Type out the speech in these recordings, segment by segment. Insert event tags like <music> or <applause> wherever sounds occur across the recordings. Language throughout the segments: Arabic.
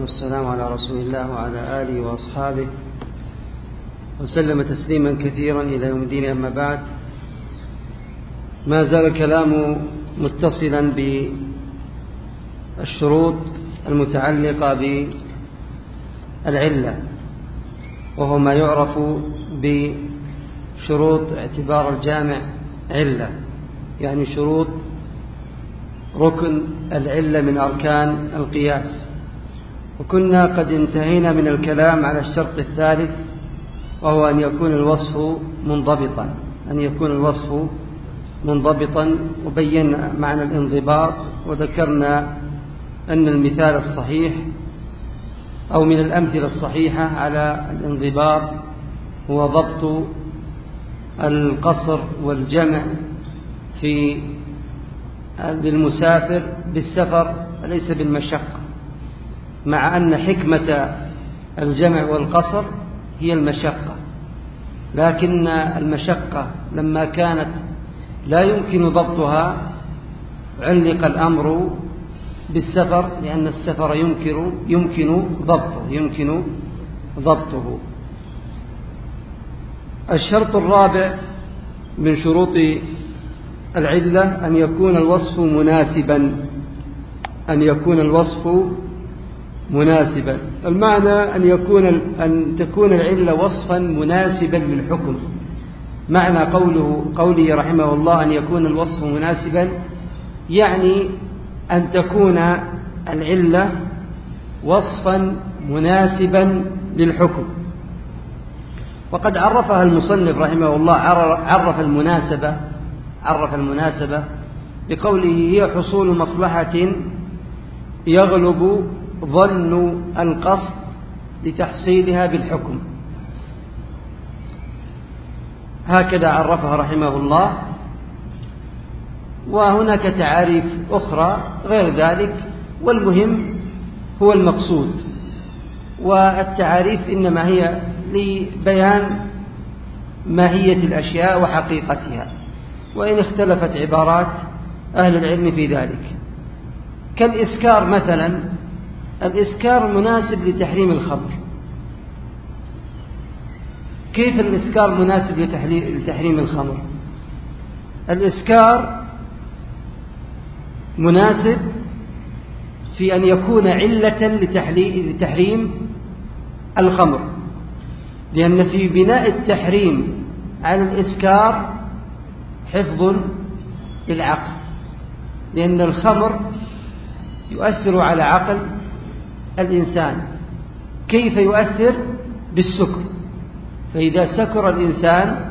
والسلام على رسول الله وعلى آله وأصحابه. وسلم تسليما كثيرا إلى يوم الدين أما بعد. ما زال الكلام متصلا بالشروط المتعلقة بالعلة وهو ما يعرف بشروط اعتبار الجامع علة يعني شروط ركن العلة من أركان القياس. وكنا قد انتهينا من الكلام على الشرط الثالث وهو أن يكون الوصف منضبطا أن يكون الوصف منضبطا. وبينا معنى الانضباط وذكرنا أن المثال الصحيح أو من الأمثلة الصحيحة على الانضباط هو ضبط القصر والجمع في للمسافر بالسفر وليس بالمشقة. مع أن حكمة الجمع والقصر هي المشقة. لكن المشقة لما كانت لا يمكن ضبطها علق الأمر بالسفر لأن السفر يمكن يمكن ضبطه يمكن ضبطه. الشرط الرابع من شروط العلة أن يكون الوصف مناسبا أن يكون الوصف مناسبا. المعنى أن يكون أن تكون العلة وصفا مناسبا للحكم. معنى قوله قوله رحمه الله أن يكون الوصف مناسبا يعني أن تكون العلة وصفا مناسبا للحكم. وقد عرفها المصنف رحمه الله عرف المناسبة عرف المناسبة بقوله هي حصول مصلحة يغلب ظن القصد لتحصيلها بالحكم. هكذا عرفها رحمه الله. وهناك تعاريف أخرى غير ذلك والمهم هو المقصود. والتعاريف إنما هي لبيان ماهية الأشياء وحقيقتها. وإن اختلفت عبارات أهل العلم في ذلك. كالإسكار مثلا الإسكار مناسب لتحريم الخمر. كيف الإسكار مناسب لتحريم الخمر؟ الإسكار مناسب في أن يكون علة لتحريم الخمر. لأن في بناء التحريم على الإسكار حفظ للعقل. لأن الخمر يؤثر على عقل الإنسان كيف يؤثر بالسكر؟ فإذا سكر الإنسان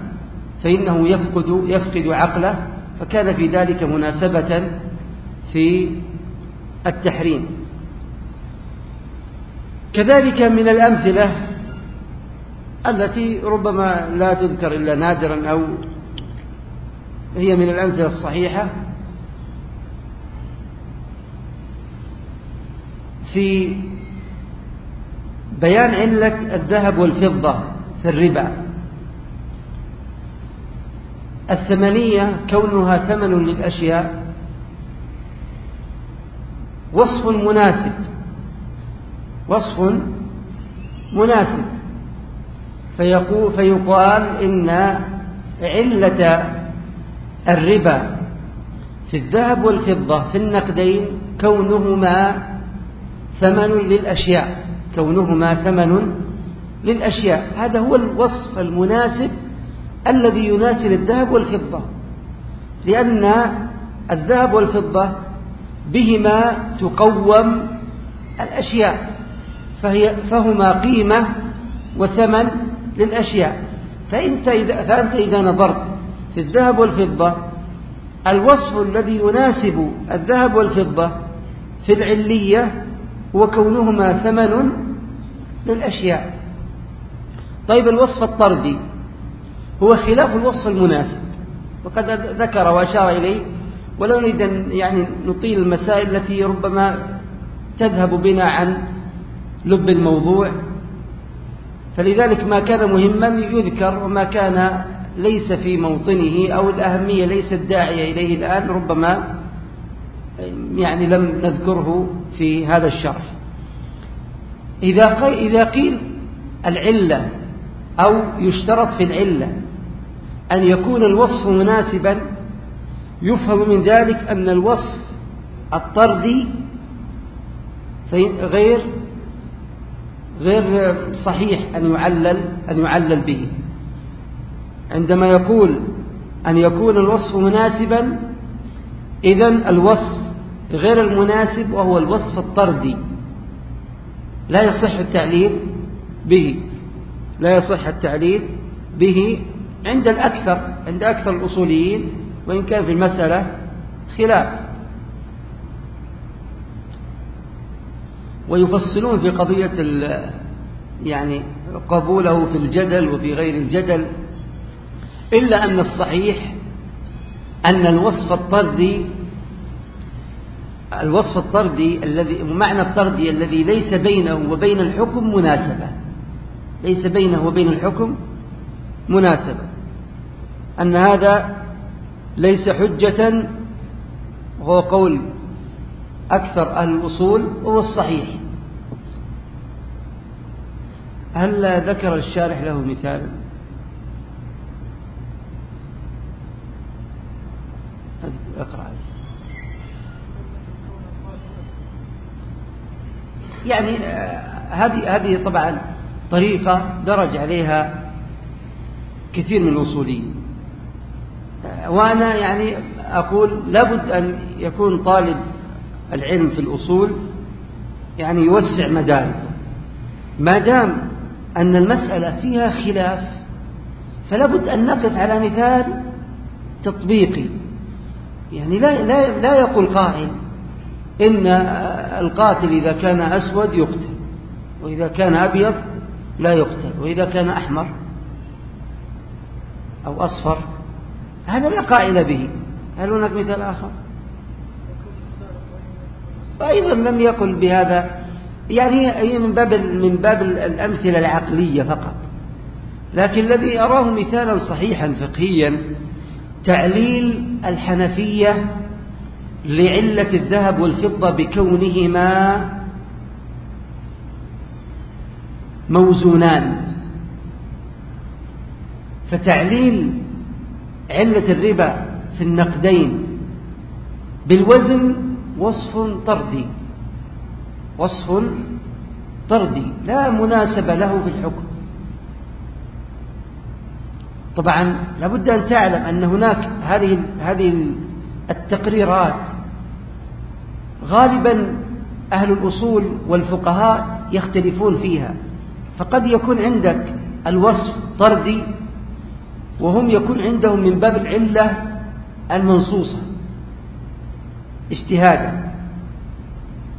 فإنه يفقد يفقد عقله فكان في ذلك مناسبة في التحريم. كذلك من الأمثلة التي ربما لا تذكر إلا نادرا أو هي من الأمثلة الصحيحة في بيان علة الذهب والفضة في الربا. الثمنية كونها ثمن للأشياء. وصف مناسب. وصف مناسب. فيقول فيقال إن علة الربا في الذهب والفضة في النقدين كونهما ثمن للأشياء. كونهما ثمن للأشياء. هذا هو الوصف المناسب الذي يناسب الذهب والفضة لأن الذهب والفضة بهما تقوم الأشياء فهي فهما قيمة وثمن للأشياء. فأنت إذا, فأنت إذا نظرت في الذهب والفضة الوصف الذي يناسب الذهب والفضة في العلية وكونهما ثمن للأشياء. طيب الوصف الطردي هو خلاف الوصف المناسب. وقد ذكر وأشار إليه. ولا نريد أن يعني نطيل المسائل التي ربما تذهب بنا عن لب الموضوع. فلذلك ما كان مهما يذكر وما كان ليس في موطنه أو الأهمية ليست داعية إليه الآن. ربما يعني لم نذكره في هذا الشرح. إذا إذا قيل العلة أو يشترط في العلة أن يكون الوصف مناسبا يفهم من ذلك أن الوصف الطردي غير غير صحيح أن يعلل أن يعلل به. عندما يقول أن يكون الوصف مناسبا إذا الوصف غير المناسب وهو الوصف الطردي. لا يصح التعليل به. لا يصح التعليل به عند الأكثر عند أكثر الأصوليين وإن كان في المسألة خلاف. ويفصلون في قضية يعني قبوله في الجدل وفي غير الجدل إلا أن الصحيح أن الوصف الطردي الوصف الطردي الذي معنى الطردي الذي ليس بينه وبين الحكم مناسبة. ليس بينه وبين الحكم مناسبة. أن هذا ليس حجة وهو قول أكثر أهل الأصول وهو الصحيح. هل ذكر الشارح له مثالا أقرأ. يعني آه، هذه هذه طبعا طريقة درج عليها كثير من الأصوليين آه، وأنا يعني أقول لابد أن يكون طالب العلم في الأصول يعني يوسع مداركه. ما دام أن المسألة فيها خلاف فلابد أن نقف على مثال تطبيقي. يعني لا, لا, لا يقول قائل إن القاتل إذا كان أسود يقتل وإذا كان أبيض لا يقتل وإذا كان أحمر أو أصفر هذا لا قائل به. هل هناك مثال آخر؟ أيضا لم يقل بهذا يعني من باب من باب الأمثلة العقلية فقط. لكن الذي أراه مثالا صحيحا فقهيا تعليل الحنفية لعلة الذهب والفضة بكونهما موزونان. فتعليل علة الربا في النقدين بالوزن وصف طردي وصف طردي لا مناسبة له في الحكم. طبعا لابد أن تعلم أن هناك هذه هذه التقريرات. غالبا أهل الأصول والفقهاء يختلفون فيها. فقد يكون عندك الوصف طردي وهم يكون عندهم من باب العلة المنصوصة اجتهادا.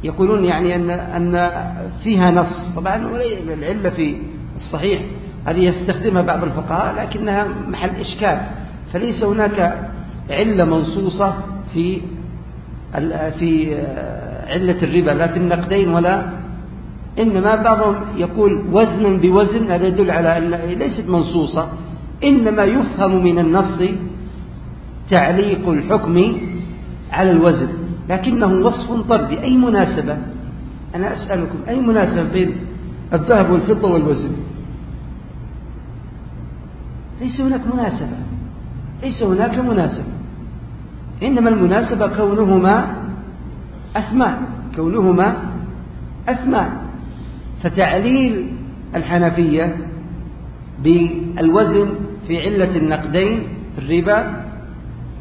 يقولون يعني أن أن فيها نص. طبعا العلة في الصحيح هذه يستخدمها بعض الفقهاء لكنها محل إشكال. فليس هناك علة منصوصة في في علة الربا لا في النقدين ولا إنما بعضهم يقول وزنا بوزن هذا يدل على أن ليست منصوصة إنما يفهم من النص تعليق الحكم على الوزن لكنه وصف طردي أي مناسبة؟ أنا أسألكم أي مناسبة بين الذهب والفضة والوزن؟ ليس هناك مناسبة ليس هناك مناسبة. إنما المناسبة كونهما أثمان كونهما أثمان. فتعليل الحنفية بالوزن في علة النقدين في الربا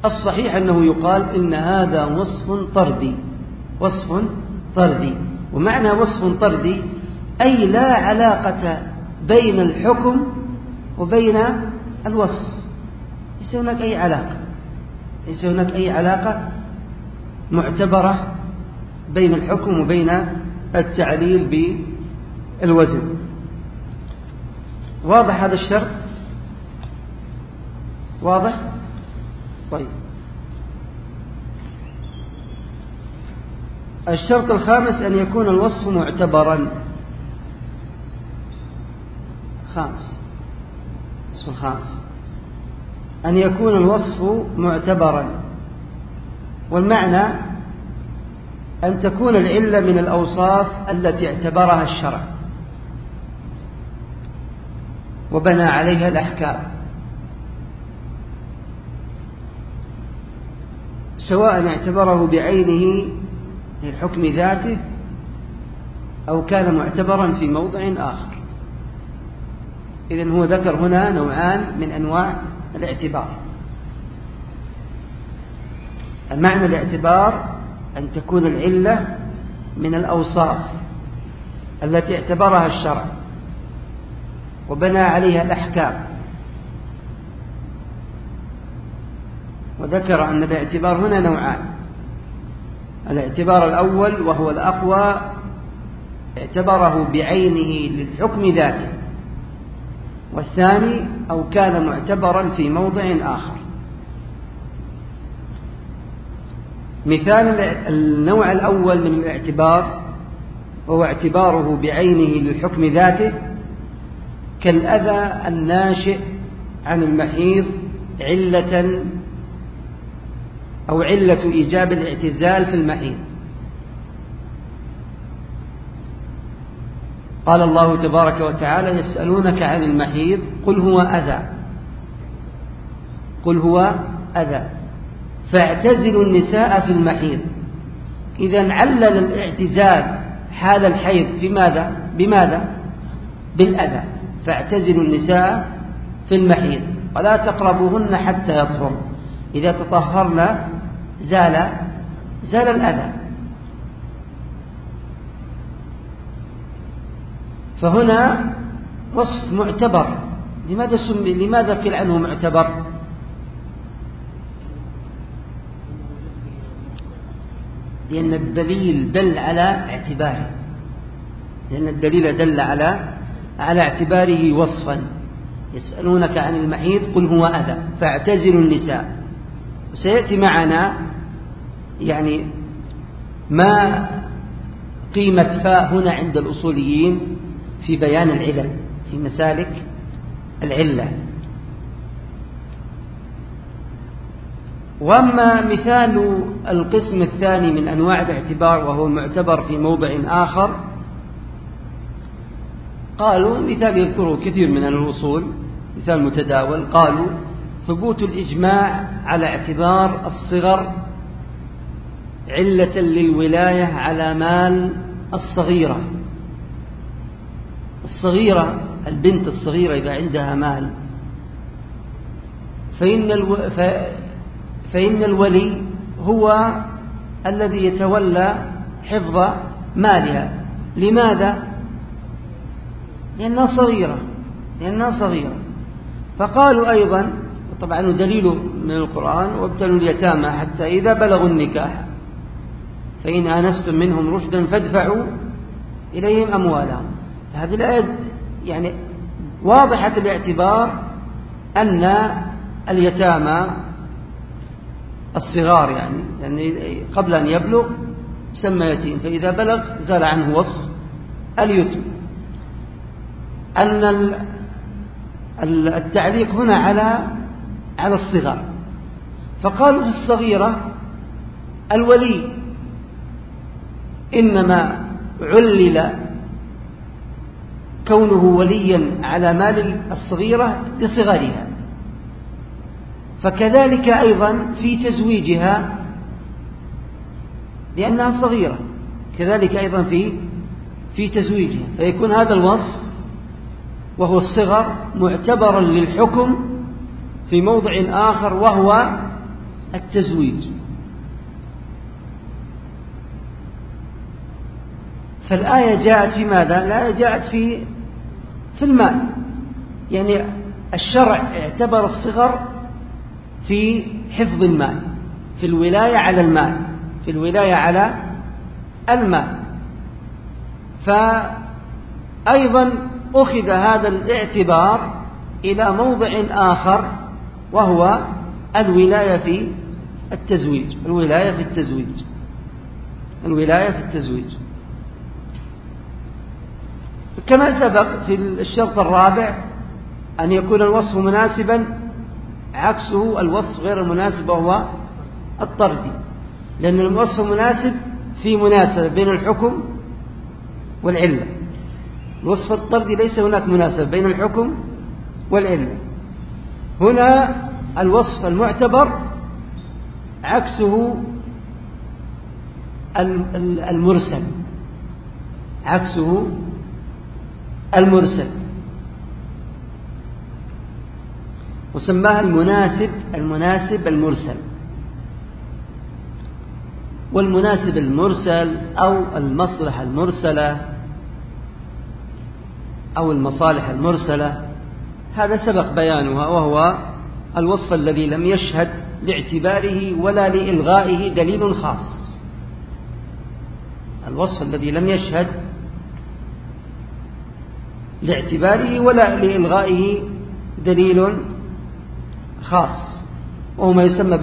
الصحيح أنه يقال إن هذا وصف طردي وصف طردي. ومعنى وصف طردي أي لا علاقة بين الحكم وبين الوصف ليس هناك أي علاقة. ليس هناك أي علاقة معتبرة بين الحكم وبين التعليل بالوزن. واضح هذا الشرط؟ واضح؟ طيب. الشرط الخامس أن يكون الوصف معتبرا. خامس. الوصف الخامس. أن يكون الوصف معتبرا. والمعنى أن تكون العلة من الأوصاف التي اعتبرها الشرع. وبنى عليها الأحكام. سواء اعتبره بعينه للحكم ذاته أو كان معتبرا في موضع آخر. إذن هو ذكر هنا نوعان من أنواع الاعتبار. المعنى الاعتبار أن تكون العلة من الأوصاف التي اعتبرها الشرع وبنى عليها الأحكام. وذكر أن الاعتبار هنا نوعان. الاعتبار الأول وهو الأقوى اعتبره بعينه للحكم ذاته. والثاني أو كان معتبرا في موضع آخر. مثال النوع الأول من الاعتبار وهو اعتباره بعينه للحكم ذاته كالأذى الناشئ عن المحيض علة أو علة إيجاب الاعتزال في المحيض. قال الله تبارك وتعالى يسألونك عن المحيض قل هو أذى. قل هو أذى. فاعتزلوا النساء في المحيض. إذا علل الاعتزال حال الحيض في ماذا؟ بماذا؟ بالأذى. فاعتزلوا النساء في المحيض. ولا تقربوهن حتى يطهرن. إذا تطهرن زال زال الأذى. فهنا وصف معتبر. لماذا سمي لماذا قيل عنه معتبر؟ لأن الدليل دل على اعتباره. لأن الدليل دل على على اعتباره وصفا. يسألونك عن المحيط قل هو أذى. فاعتزلوا النساء. وسيأتي معنا يعني ما قيمة فاء هنا عند الأصوليين. في بيان العلل في مسالك العلة. وأما مثال القسم الثاني من أنواع الاعتبار وهو معتبر في موضع آخر قالوا مثال يذكره كثير من الوصول مثال متداول قالوا ثبوت الإجماع على اعتبار الصغر علة للولاية على مال الصغيرة. الصغيرة البنت الصغيرة إذا عندها مال فإن, ألو... ف... فإن الولي هو الذي يتولى حفظ مالها. لماذا؟ لأنها صغيرة لأنها صغيرة. فقالوا أيضا طبعا دليل من القرآن وابتلوا اليتامى حتى إذا بلغوا النكاح فإن آنستم منهم رشدا فادفعوا إليهم أموالهم. هذه الآية يعني واضحة الاعتبار أن اليتامى الصغار يعني يعني قبل أن يبلغ سمى يتيم فإذا بلغ زال عنه وصف اليتم. أن التعليق هنا على على الصغار. فقالوا في الصغيرة الولي إنما علل كونه وليا على مال الصغيرة لصغرها فكذلك أيضا في تزويجها لأنها صغيرة. كذلك أيضا في في تزويجها. فيكون هذا الوصف وهو الصغر معتبرا للحكم في موضع آخر وهو التزويج. فالآية جاءت في ماذا؟ الآية جاءت في في المال يعني الشرع اعتبر الصغر في حفظ المال في الولاية على المال في الولاية على المال فأيضا أخذ هذا الاعتبار إلى موضع آخر وهو الولاية في التزويج الولاية في التزويج الولاية في التزويج. كما سبق في الشرط الرابع أن يكون الوصف مناسبا عكسه الوصف غير المناسب وهو الطردي لأن الوصف مناسب في مناسبة بين الحكم والعلة. الوصف الطردي ليس هناك مناسبة بين الحكم والعلة. هنا الوصف المعتبر عكسه المرسل. عكسه المرسل. وسماها المناسب المناسب المرسل. والمناسب المرسل أو المصلحة المرسلة أو المصالح المرسلة هذا سبق بيانها وهو الوصف الذي لم يشهد لاعتباره ولا لإلغائه دليل خاص. الوصف الذي لم يشهد لاعتباره ولا لإلغائه دليل خاص. وهو ما يسمى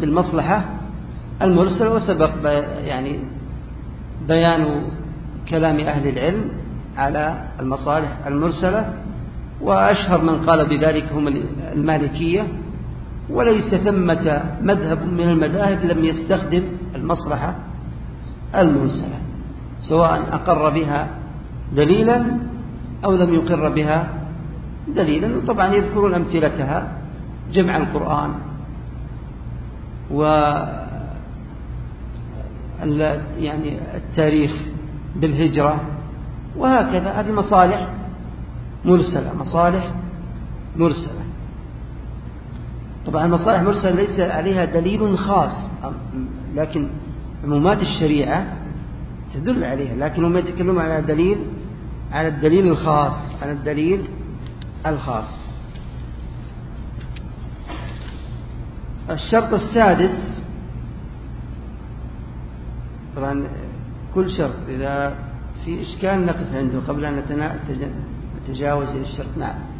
بالمصلحة المرسلة وسبق يعني بيان كلام أهل العلم على المصالح المرسلة. وأشهر من قال بذلك هم المالكية. وليس ثمة مذهب من المذاهب لم يستخدم المصلحة المرسلة سواء أقر بها دليلا أو لم يقر بها دليلا. وطبعا يذكرون أمثلتها جمع القرآن و يعني التاريخ بالهجرة وهكذا. هذه مصالح مرسلة مصالح مرسلة. طبعا المصالح مرسلة ليس عليها دليل خاص لكن عمومات الشريعة تدل عليها لكن هم يتكلمون على دليل على الدليل الخاص على الدليل الخاص. الشرط السادس طبعا كل شرط إذا في إشكال نقف عنده قبل أن نتجاوز الشرط. نعم.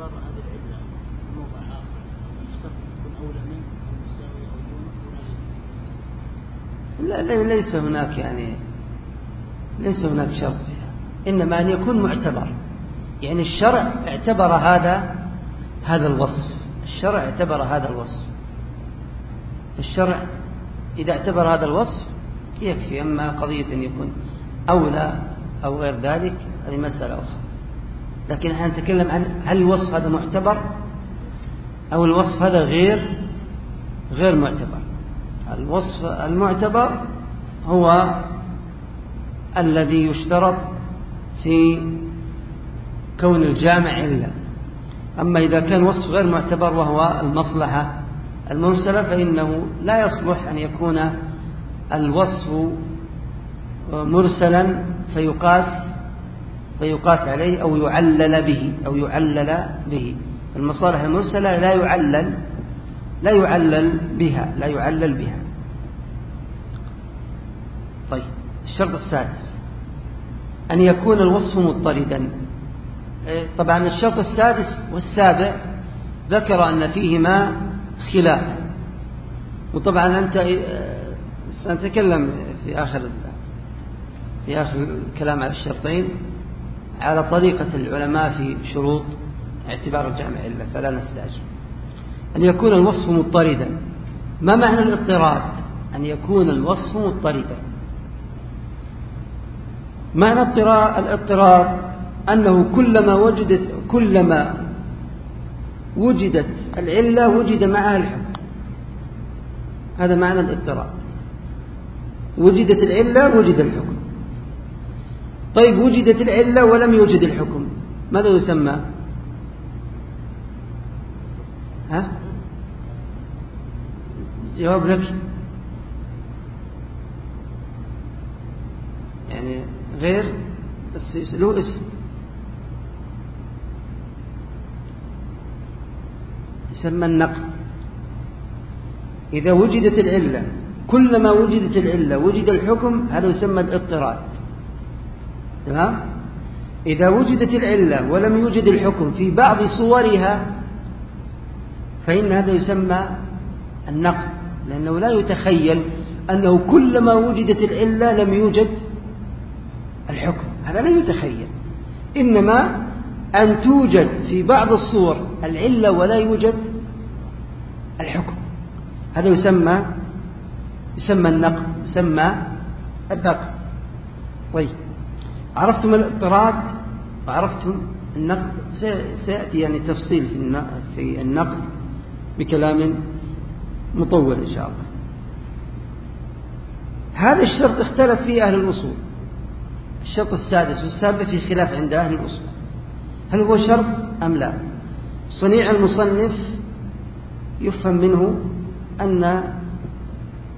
اعتبار هذه العلة في موضع آخر. يشترط يكون أولى منه أو ولا لا ليس هناك يعني ليس هناك شرط إنما أن يكون معتبر. يعني الشرع اعتبر هذا هذا الوصف. الشرع اعتبر هذا الوصف. الشرع إذا اعتبر هذا الوصف يكفي. أما قضية أن يكون أولى أو غير ذلك هذه مسألة أخرى. لكن إحنا نتكلم عن هل الوصف هذا معتبر أو الوصف هذا غير غير معتبر. الوصف المعتبر هو الذي يشترط في كون الجامع إلا. أما إذا كان وصف غير معتبر وهو المصلحة المرسلة فإنه لا يصلح أن يكون الوصف مرسلا فيقاس فيقاس عليه أو يعلل به أو يعلل به. المصالح المرسلة لا يعلل لا يعلل بها لا يعلل بها. طيب الشرط السادس. أن يكون الوصف مضطردا. إيه، طبعا الشرط السادس والسابع ذكر أن فيهما خلافا وطبعا أنت إيه، سنتكلم في آخر في آخر الكلام على الشرطين. على طريقة العلماء في شروط اعتبار الجامع إلا فلا نستعجل أن يكون الوصف مضطردا. ما معنى الاضطراد؟ أن يكون الوصف مضطردا. معنى الاضطراد أنه كلما وجدت كلما وجدت العلة وجد معها الحكم. هذا معنى الاضطراد. وجدت العلة وجد الحكم. طيب وجدت العلة ولم يوجد الحكم. ماذا يسمى؟ ها؟ جواب لك. يعني غير له اسم يسمى النقل. إذا وجدت العلة كلما وجدت العلة وجد الحكم هذا يسمى الاضطراد. تمام إذا وجدت العلة ولم يوجد الحكم في بعض صورها فإن هذا يسمى النقل لأنه لا يتخيل أنه كلما وجدت العلة لم يوجد الحكم. هذا لا يتخيل. إنما أن توجد في بعض الصور العلة ولا يوجد الحكم. هذا يسمى يسمى النقد يسمى النقد طيب. عرفتم الاضطراد وعرفتم النقد. سيأتي يعني تفصيل في النقد بكلام مطول إن شاء الله. هذا الشرط اختلف فيه أهل الأصول. الشرط السادس والسابع في خلاف عند أهل الأصول. هل هو شرط أم لا؟ صنيع المصنف يفهم منه أن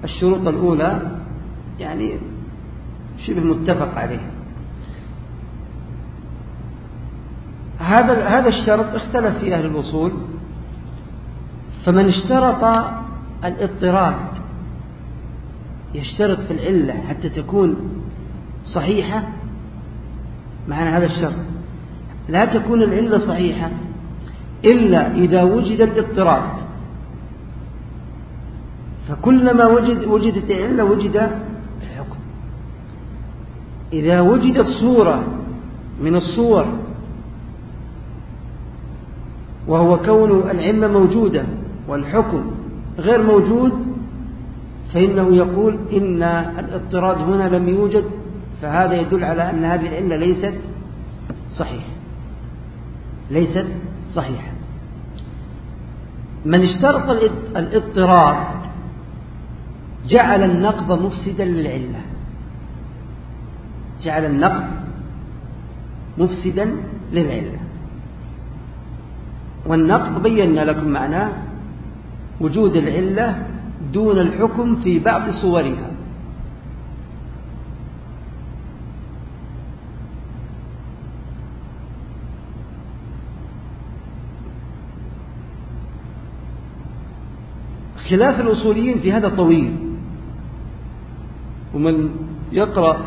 الشروط الأولى يعني شبه متفق عليه. هذا هذا الشرط اختلف في أهل الأصول. فمن اشترط الاضطراد يشترط في العلة حتى تكون صحيحة معنى هذا الشرط. لا تكون العلة صحيحة إلا إذا وجد الاضطراد. فكلما وجد وجدت العلة وجد الحكم. إذا وجدت صورة من الصور وهو كون العلة موجودة والحكم غير موجود فإنه يقول إن الاضطراد هنا لم يوجد فهذا يدل على أن هذه العلة ليست صحيحة. ليست صحيحة. من اشترط الاضطراد جعل النقض مفسدا للعلة. جعل النقض مفسدا للعلة. والنقض بينا لكم معناه وجود العلة دون الحكم في بعض صورها. خلاف الأصوليين في هذا طويل. ومن يقرأ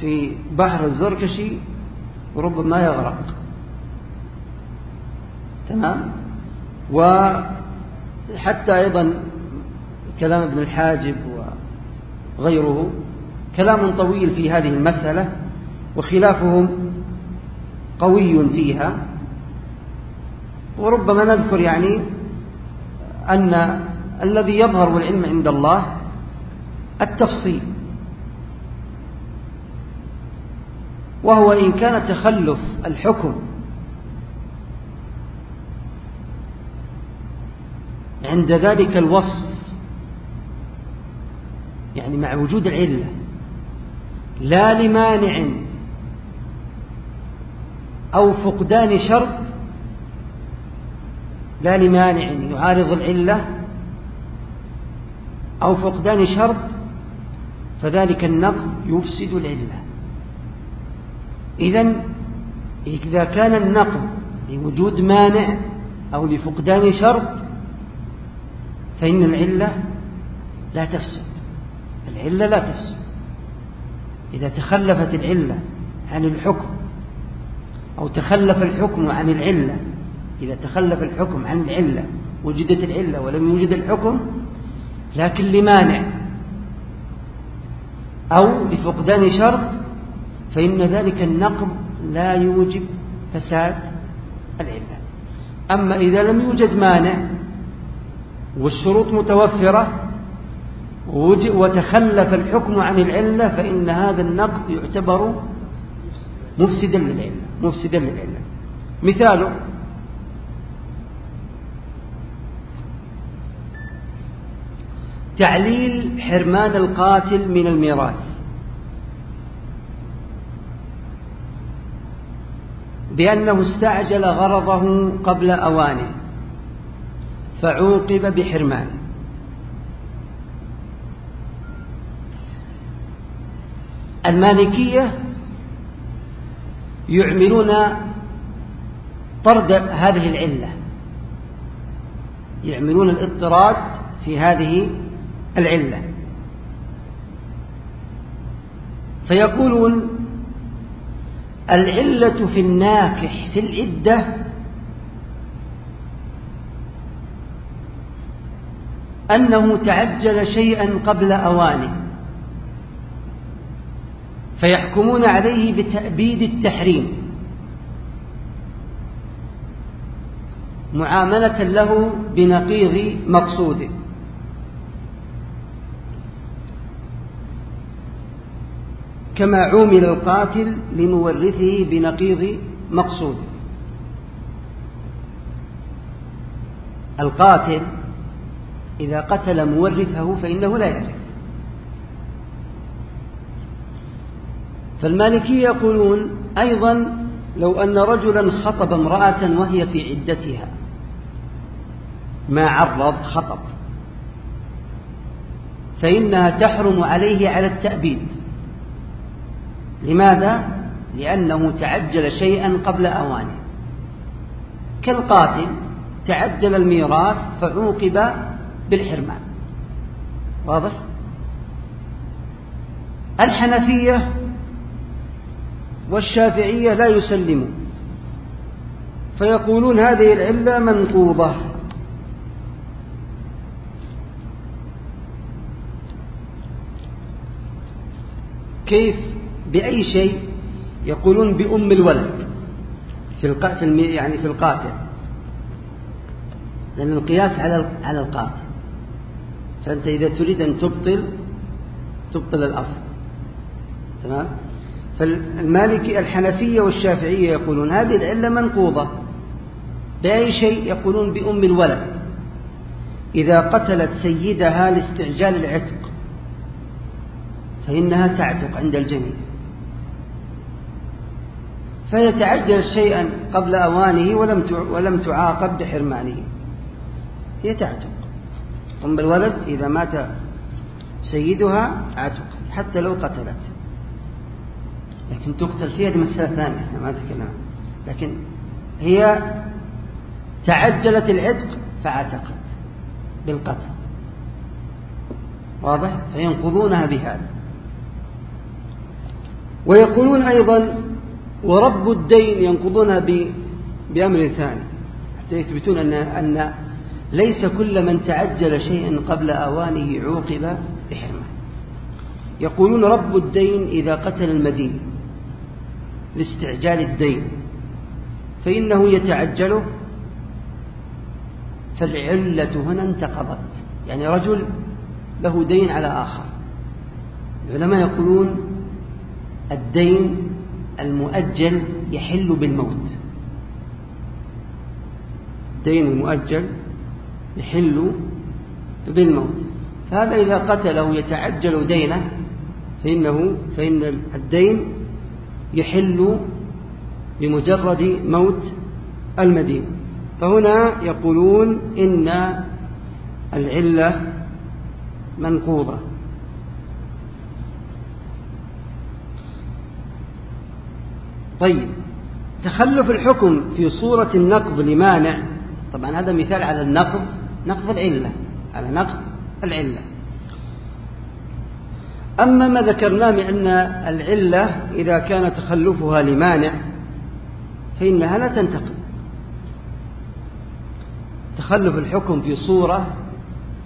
في بحر الزركشي ربما يغرق. تمام؟ وحتى أيضا كلام ابن الحاجب وغيره كلام طويل في هذه المسألة وخلافهم قوي فيها. وربما نذكر يعني أن الذي يظهر العلم عند الله التفصيل وهو إن كان تخلف الحكم عند ذلك الوصف. يعني مع وجود العلة. لا لمانع أو فقدان شرط. لا لمانع يعارض العلة أو فقدان شرط. فذلك النقض يفسد العلة. إذا إذا كان النقض لوجود مانع أو لفقدان شرط فإن العلة لا تفسد. العلة لا تفسد. إذا تخلفت العلة عن الحكم أو تخلف الحكم عن العلة إذا تخلف الحكم عن العلة وجدت العلة ولم يوجد الحكم لكن لمانع أو لفقدان شرط فإن ذلك النقض لا يوجب فساد العلة. أما إذا لم يوجد مانع والشروط متوفرة. وتخلف الحكم عن العلة فإن هذا النقض يعتبر مفسدا للعلة مفسدا للعلة. مثاله تعليل حرمان القاتل من الميراث. بأنه استعجل غرضه قبل أوانه. فعوقب بحرمان. المالكية يعملون طرد هذه العلة. يعملون الاضطراد في هذه العلة. فيقولون العلة في الناكح في العدة أنه تعجل شيئا قبل أوانه. فيحكمون عليه بتأبيد التحريم. معاملة له بنقيض مقصوده. كما عومل القاتل لمورثه بنقيض مقصوده. القاتل إذا قتل مورثه فإنه لا يرث. فالمالكية يقولون أيضا لو أن رجلا خطب امرأة وهي في عدتها. ما عرض خطب. فإنها تحرم عليه على التأبيد. لماذا؟ لأنه تعجل شيئا قبل أوانه. كالقاتل تعجل الميراث فعوقب بالحرمان. واضح؟ الحنفية والشافعية لا يسلمون. فيقولون هذه العلة منقوضة. كيف؟ بأي شيء؟ يقولون بأم الولد. في في يعني في القاتل. لأن القياس على على القاتل. فأنت إذا تريد أن تبطل تبطل الأصل. تمام؟ فالمالكي الحنفية والشافعية يقولون هذه العلة منقوضة. بأي شيء يقولون بأم الولد. إذا قتلت سيدها لاستعجال العتق فإنها تعتق عند الجميع. فهي تعجل شيئا قبل أوانه ولم ولم تعاقب بحرمانه. هي تعتق. أم الولد إذا مات سيدها عتق حتى لو قتلت. لكن تقتل فيها هذه مسألة ثانية إحنا ما تكلم لكن هي تعجلت العتق فعتقت بالقتل. واضح؟ فينقضونها بهذا. ويقولون أيضا ورب الدين ينقضونها بأمر ثاني. حتى يثبتون أن, أن ليس كل من تعجل شيئا قبل أوانه عوقب بحرمه يقولون رب الدين إذا قتل المدين لاستعجال الدين فإنه يتعجله فالعلة هنا انتقضت. يعني رجل له دين على آخر. العلماء يقولون الدين المؤجل يحل بالموت. الدين المؤجل يحل بالموت. فهذا إذا قتله يتعجل دينه فإنه فإن الدين يحل بمجرد موت المدين فهنا يقولون إن العلة منقوضة. طيب تخلف الحكم في صورة النقض لمانع. طبعا هذا مثال على النقض. نقض العلة على نقض العلة. أما ما ذكرناه من أن العلة إذا كان تخلفها لمانع فإنها لا تنتقل تخلف الحكم في صورة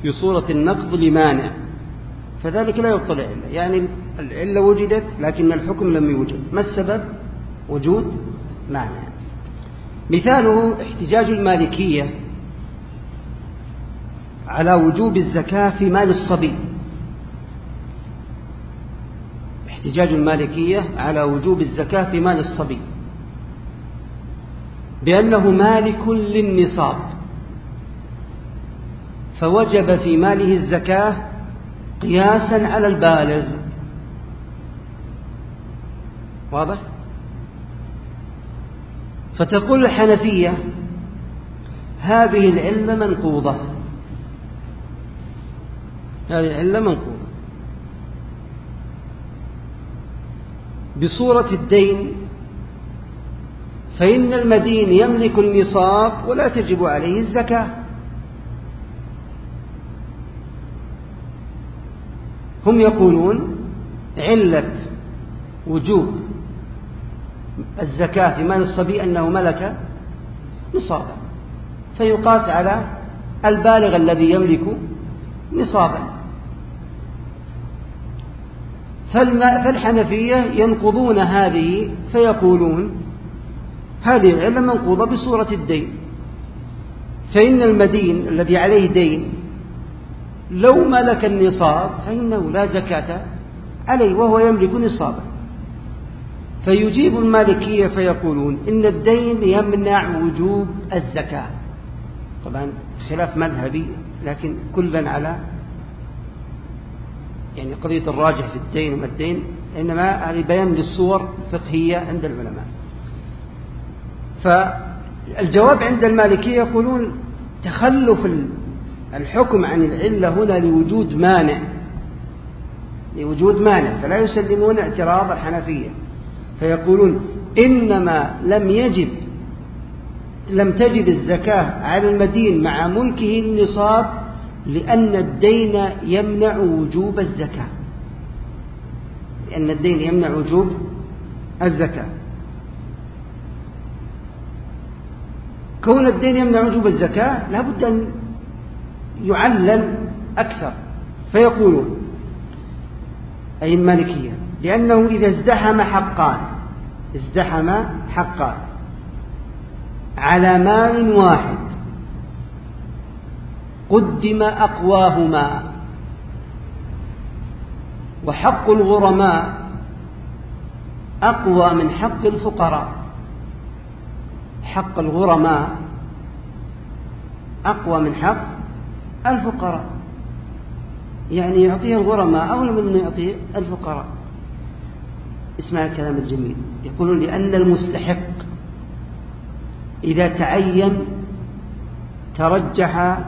في صورة النقض لمانع فذلك لا يبطل العلة. يعني العلة وجدت لكن الحكم لم يوجد. ما السبب؟ وجود مانع. مثاله احتجاج المالكية. على وجوب الزكاة في مال الصبي. احتجاج المالكية على وجوب الزكاة في مال الصبي. بأنه مالك للنصاب فوجب في ماله الزكاة قياسا على البالغ. واضح؟ فتقول الحنفية هذه العلة منقوضة. هذه العلة منقوضة بصورة الدين فإن المدين يملك النصاب ولا تجب عليه الزكاة. هم يقولون علة وجوب الزكاة في مال الصبي أنه ملك نصابا فيقاس على البالغ الذي يملك نصابا. فالحنفية ينقضون هذه فيقولون هذه العلة منقوضة بصورة الدين. فإن المدين الذي عليه دين لو ملك النصاب فإنه لا زكاة عليه وهو يملك نصابه. فيجيب المالكية فيقولون إن الدين يمنع وجوب الزكاة. طبعا خلاف مذهبي لكن كلا على يعني قضية الراجح في الدين وما الدين إنما هذه بيان للصور الفقهية عند العلماء. فالجواب عند المالكية يقولون تخلف الحكم عن العلة هنا لوجود مانع. لوجود مانع فلا يسلمون اعتراض الحنفية. فيقولون إنما لم يجب لم تجب الزكاة على المدين مع ملكه النصاب لأن الدين يمنع وجوب الزكاة. لأن الدين يمنع وجوب الزكاة. كون الدين يمنع وجوب الزكاة لابد أن يعلل أكثر. فيقولون أي المالكية لأنه إذا ازدحم حقان ازدحم حقان على مال واحد قدم أقواهما. وحق الغرماء أقوى من حق الفقراء. حق الغرماء أقوى من حق الفقراء. يعني يعطيه الغرماء أولى من أنه يعطيه الفقراء. اسمع الكلام الجميل. يقولون لأن المستحق إذا تعين ترجح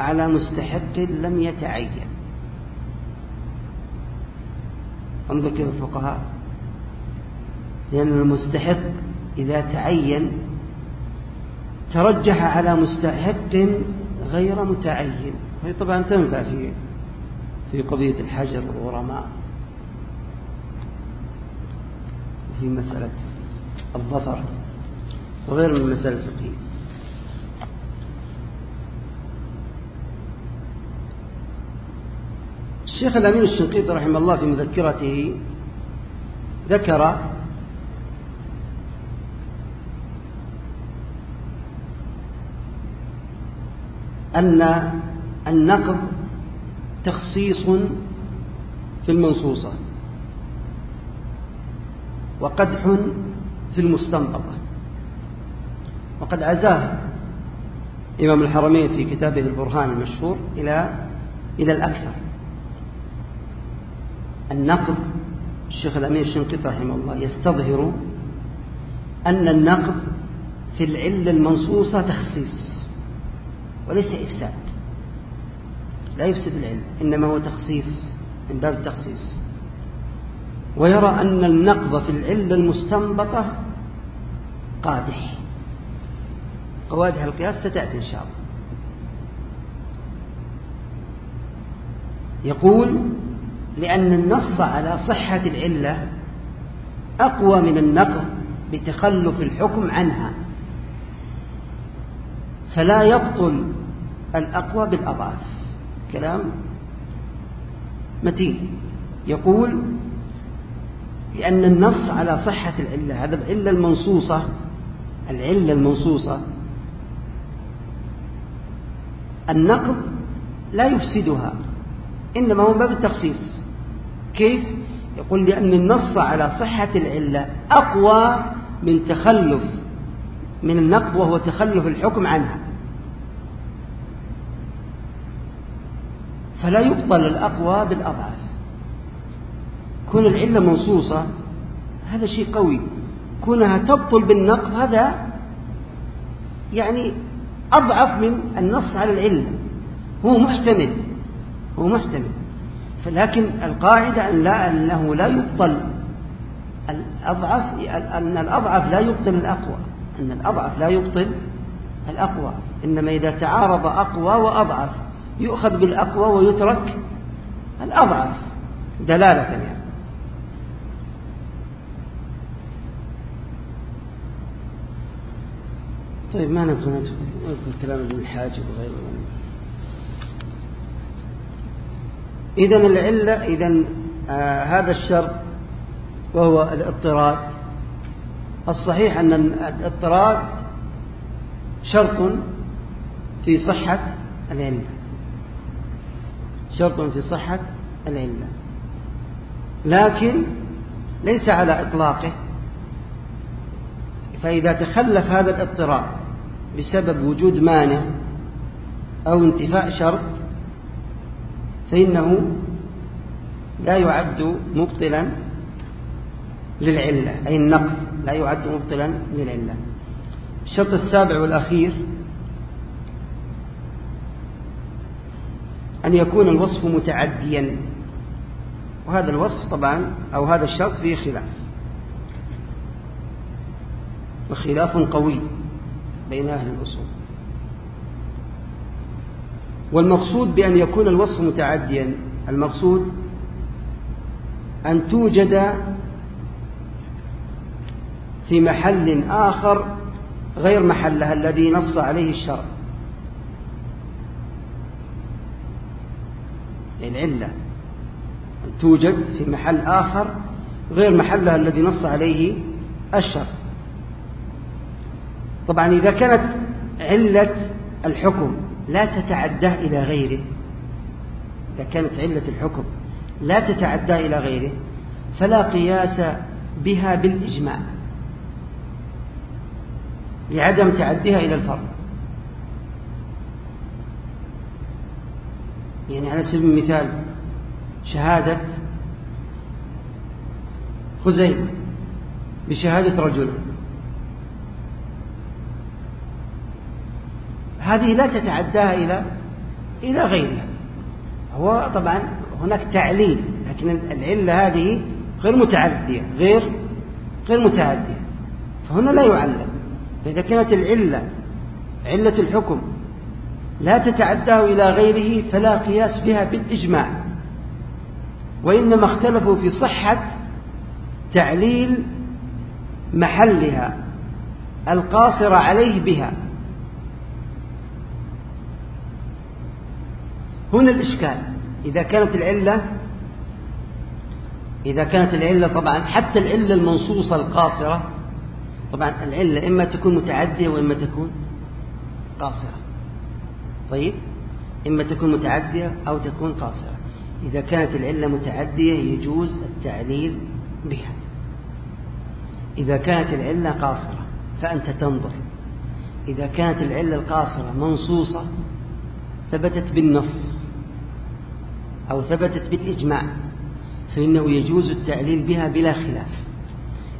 على مستحق لم يتعين. انظر كيف الفقهاء. لأن المستحق إذا تعين ترجح على مستحق غير متعين. هي طبعا تنفع في في قضية الحجر والغرماء. في مسألة الظفر وغير من المسائل الفقهية الشيخ الأمين الشنقيطي رحمه الله في مذكرته ذكر أن النقض تخصيص في المنصوصة وقدح في المستنبطة وقد عزاه إمام الحرمين في كتابه البرهان المشهور إلى إلى الأكثر. النقد الشيخ الأمين الشنقيطي رحمه الله يستظهر أن النقد في العلة المنصوصة تخصيص وليس إفساد. لا يفسد العلم إنما هو تخصيص من باب التخصيص. ويرى أن النقض في العلة المستنبطة قادح. قوادح القياس ستأتي إن شاء الله. يقول لأن النص على صحة العلة أقوى من النقض بتخلف الحكم عنها. فلا يبطل الأقوى بالأضعاف. كلام متين. يقول لأن النص على صحة العلة هذا العلة المنصوصة العلة المنصوصة النقض لا يفسدها إنما هو باب التخصيص. كيف؟ يقول لأن النص على صحة العلة أقوى من تخلف من النقض وهو تخلف الحكم عنها. فلا يبطل الأقوى بالأضعف كون العلة منصوصة هذا شيء قوي. كونها تبطل بالنقض هذا يعني أضعف من النص على العلة. هو محتمل هو محتمل. لكن القاعدة أن لا أنه لا يبطل. الأضعف أن الأضعف لا يبطل الأقوى. أن الأضعف لا يبطل الأقوى. إنما إذا تعارض أقوى وأضعف يؤخذ بالأقوى ويترك الأضعف دلالة يعني. طيب ما نبغى نذكر كلام ابن الحاجب وغيره. إذا العلة إذا آه هذا الشرط وهو الاضطراد. الصحيح أن الاضطراد شرط في صحة العلة. شرط في صحة العلة. لكن ليس على إطلاقه. فإذا تخلف هذا الاضطراب بسبب وجود مانع أو انتفاء شرط فإنه لا يعد مبطلا للعلة أي النقل لا يعد مبطلا للعلة. الشرط السابع والأخير أن يكون الوصف متعديا وهذا الوصف طبعا أو هذا الشرط فيه خلاف. وخلاف قوي بين أهل الأصول. والمقصود بأن يكون الوصف متعديا. المقصود أن توجد في محل آخر غير محلها الذي نص عليه الشرع. العلة. توجد في محل آخر غير محلها الذي نص عليه الشرع. طبعا إذا كانت علة الحكم لا تتعدى إلى غيره إذا كانت علة الحكم لا تتعدى إلى غيره فلا قياس بها بالإجماع لعدم تعديها إلى الفرد يعني على سبيل المثال شهادة خزيمة بشهادة رجل هذه لا تتعداها إلى إلى غيرها. هو طبعا هناك تعليل لكن العلة هذه غير متعدية غير غير متعدية. فهنا لا يعلم. فإذا كانت العلة علة الحكم لا تتعداه إلى غيره فلا قياس بها بالإجماع. وإنما اختلفوا في صحة تعليل محلها القاصر عليه بها. هنا الإشكال. إذا كانت العلة إذا كانت العلة طبعا حتى العلة المنصوصة القاصرة طبعا العلة إما تكون متعدية وإما تكون قاصرة. طيب؟ إما تكون متعدية أو تكون قاصرة. إذا كانت العلة متعدية يجوز التعليل بها. إذا كانت العلة قاصرة فأنت تنظر. إذا كانت العلة القاصرة منصوصة ثبتت بالنص. أو ثبتت بالإجماع فإنه يجوز التعليل بها بلا خلاف.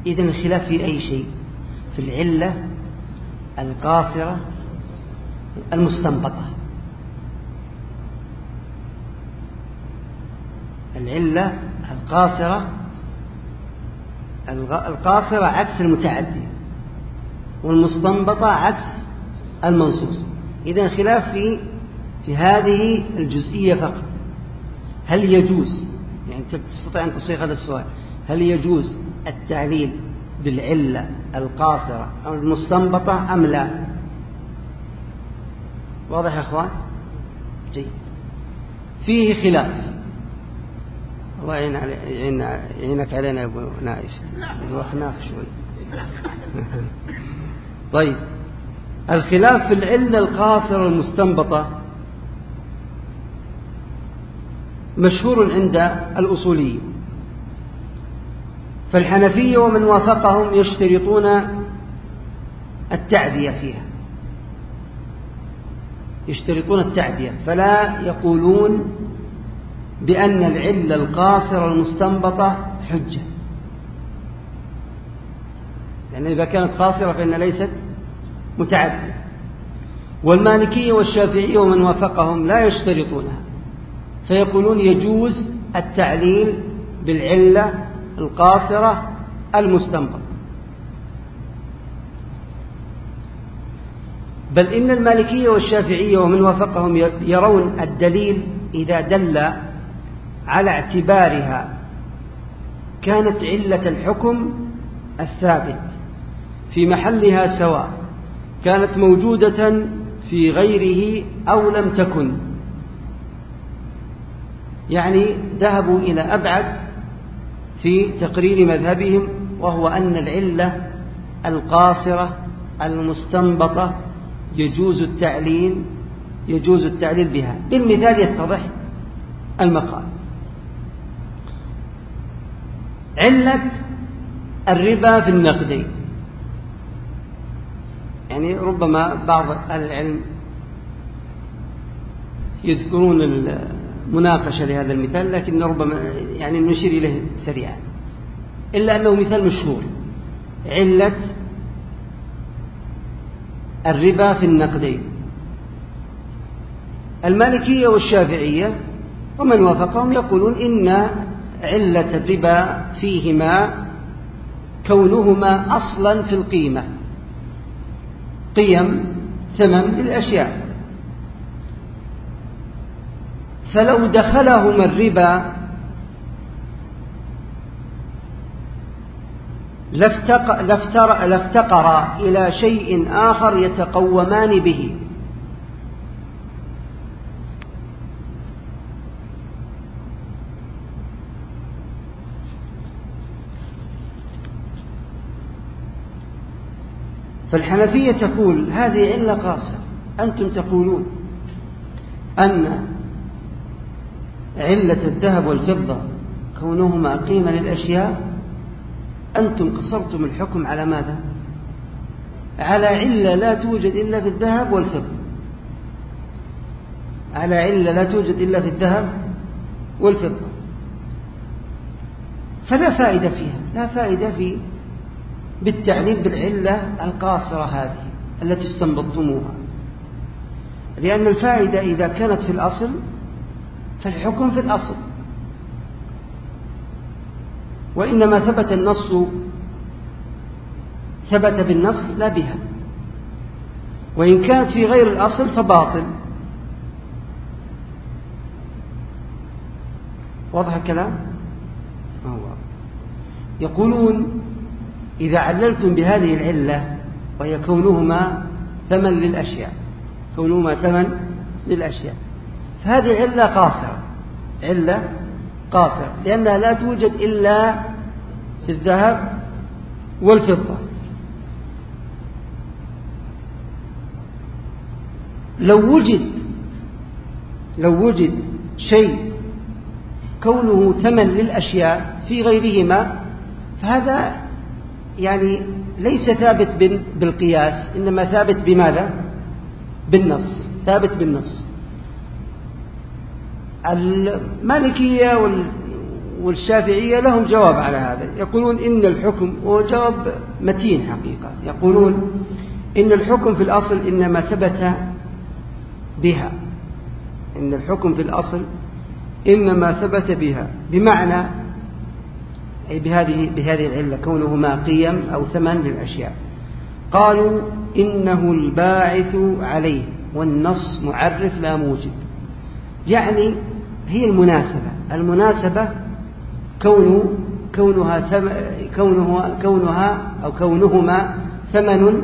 إذا الخلاف في أي شيء؟ في العلة القاصرة المستنبطة. العلة القاصرة القاصرة عكس المتعدية والمستنبطة عكس المنصوص. إذا خلاف في في هذه الجزئية فقط. هل يجوز يعني تستطيع أن تصيغ هذا السؤال هل يجوز التعليل بالعلة القاصرة أو المستنبطة أم لا؟ واضح يا أخوان؟ جيد. فيه خلاف. الله يعين يعينك علينا يا أبو نائف. خناف شوي. <laughs> طيب. الخلاف في العلة القاصرة المستنبطة مشهور عند الأصوليين. فالحنفية ومن وافقهم يشترطون التعدية فيها. يشترطون التعدية. فلا يقولون بأن العلة القاصرة المستنبطة حجة. لأن إذا كانت قاصرة فإن ليست متعدية والمالكية والشافعية ومن وافقهم لا يشترطونها. فيقولون يجوز التعليل بالعلة القاصرة المستنبطة. بل إن المالكية والشافعية ومن وافقهم يرون الدليل إذا دل على اعتبارها كانت علة الحكم الثابت في محلها سواء كانت موجودة في غيره أو لم تكن. يعني ذهبوا إلى أبعد في تقرير مذهبهم وهو أن العلة القاصرة المستنبطة يجوز التعليل يجوز التعليل بها. بالمثال يتضح المقال. علة الربا في النقدين. يعني ربما بعض العلم يذكرون المناقشة لهذا المثال لكن ربما يعني نشير إليه سريعا. إلا أنه مثال مشهور علة الربا في النقدين. المالكية والشافعية ومن وافقهم يقولون إن علة الربا فيهما كونهما أصلا في القيمة. قيم ثمن للأشياء فلو دخلهما الربا لافتقر, لافتقر إلى شيء آخر يتقومان به. فالحنفية تقول هذه علة قاصرة أنتم تقولون أن علة الذهب والفضة كونهما قيمة للأشياء أنتم قصرتم الحكم على ماذا؟ على علة لا توجد إلا في الذهب والفضة. على علة لا توجد إلا في الذهب والفضة. فلا فائدة فيها لا فائدة في بالتعليل بالعلة القاصرة هذه التي استنبطتموها. لأن الفائدة إذا كانت في الأصل فالحكم في الأصل. وإنما ثبت النص ثبت بالنص لا بها. وإن كانت في غير الأصل فباطل. واضح الكلام؟ يقولون إذا عللتم بهذه العلة وهي كونهما ثمن للأشياء. كونهما ثمن للأشياء. فهذه علة قاصرة. علة قاصرة. لأنها لا توجد إلا في الذهب والفضة. لو وجد لو وجد شيء كونه ثمن للأشياء في غيرهما فهذا يعني ليس ثابت بالقياس إنما ثابت بماذا؟ بالنص. ثابت بالنص. المالكية والشافعية لهم جواب على هذا. يقولون إن الحكم هو جواب متين حقيقة. يقولون إن الحكم في الأصل إنما ثبت بها. إن الحكم في الأصل إنما ثبت بها. بمعنى أي بهذه بهذه العلة كونهما قيم أو ثمن للأشياء. قالوا إنه الباعث عليه والنص معرف لا موجب. يعني هي المناسبة. المناسبة كون كونها ثم كونها كونها أو كونهما ثمن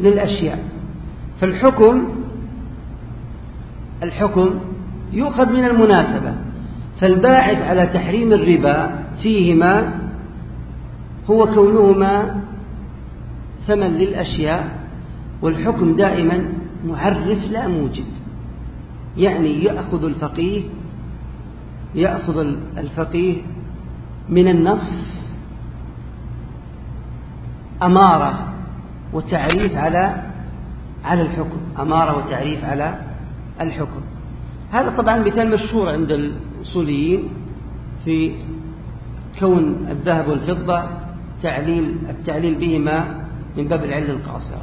للأشياء. فالحكم الحكم يؤخذ من المناسبة. فالباعث على تحريم الربا فيهما هو كونهما ثمن للأشياء والحكم دائما معرف لا موجب يعني يأخذ الفقيه يأخذ الفقيه من النص أمارة وتعريف على على الحكم أمارة وتعريف على الحكم. هذا طبعا مثال مشهور عند الأصوليين في كون الذهب والفضة تعليل التعليل بهما من باب العلة القاصرة.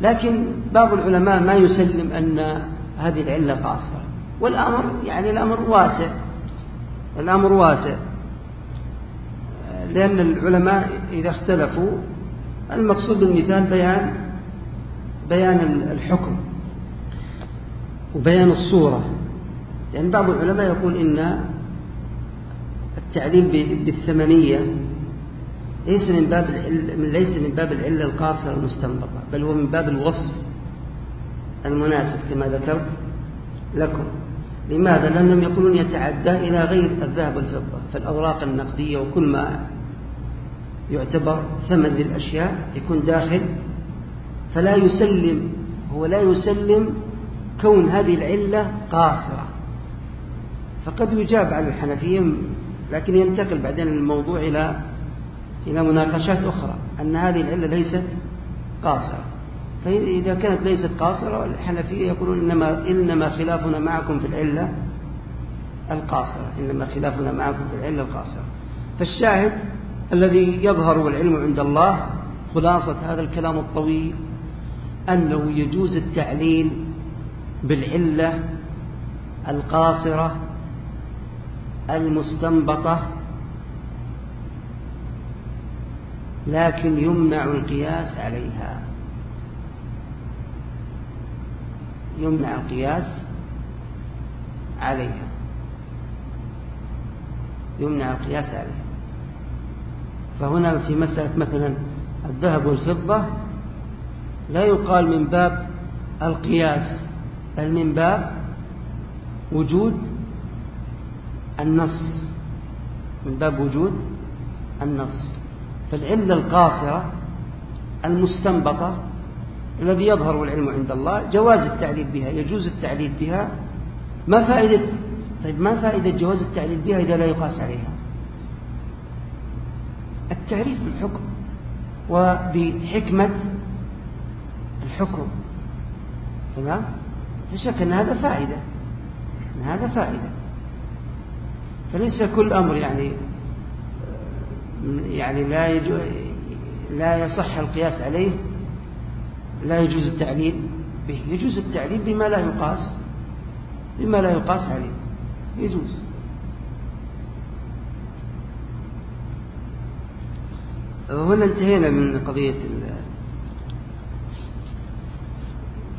لكن بعض العلماء ما يسلم أن هذه العلة قاصرة. والأمر يعني الأمر واسع. الأمر واسع. لأن العلماء إذا اختلفوا المقصود بالمثال بيان بيان الحكم وبيان الصورة. لأن بعض العلماء يقول إن التعليل بالثمنية ليس من باب ليس من باب العلة القاصرة المستنبطة بل هو من باب الوصف المناسب كما ذكرت لكم. لماذا؟ لأنهم يقولون يتعدى إلى غير الذهب والفضة فالأوراق النقدية وكل ما يعتبر ثمن للأشياء يكون داخل فلا يسلم هو لا يسلم كون هذه العلة قاصرة فقد يجاب على الحنفية لكن ينتقل بعدين الموضوع إلى إلى مناقشات أخرى أن هذه العلة ليست قاصرة فإذا كانت ليست قاصرة الحنفية يقولون إنما, إنما خلافنا معكم في العلة القاصرة. إنما خلافنا معكم في العلة القاصرة. فالشاهد الذي يظهر العلم عند الله خلاصة هذا الكلام الطويل أنه يجوز التعليل بالعلة القاصرة المستنبطة لكن يمنع القياس عليها. يمنع القياس عليها. يمنع القياس عليها. فهنا في مسألة مثلا الذهب والفضة لا يقال من باب القياس بل من باب وجود النص. من باب وجود النص. فالعلة القاصرة المستنبطة الذي يظهر العلم عند الله جواز التعليل بها يجوز التعليل بها. ما فائدة؟ طيب ما فائدة جواز التعليل بها إذا لا يقاس عليها؟ التعريف بالحكم وبحكمة الحكم. تمام؟ لا شك أن هذا فائدة أن هذا فائدة. فليس كل أمر يعني يعني لا يجو لا يصح القياس عليه لا يجوز التعليل به. يجوز التعليل بما لا يقاس بما لا يقاس عليه. يجوز. هنا انتهينا من قضية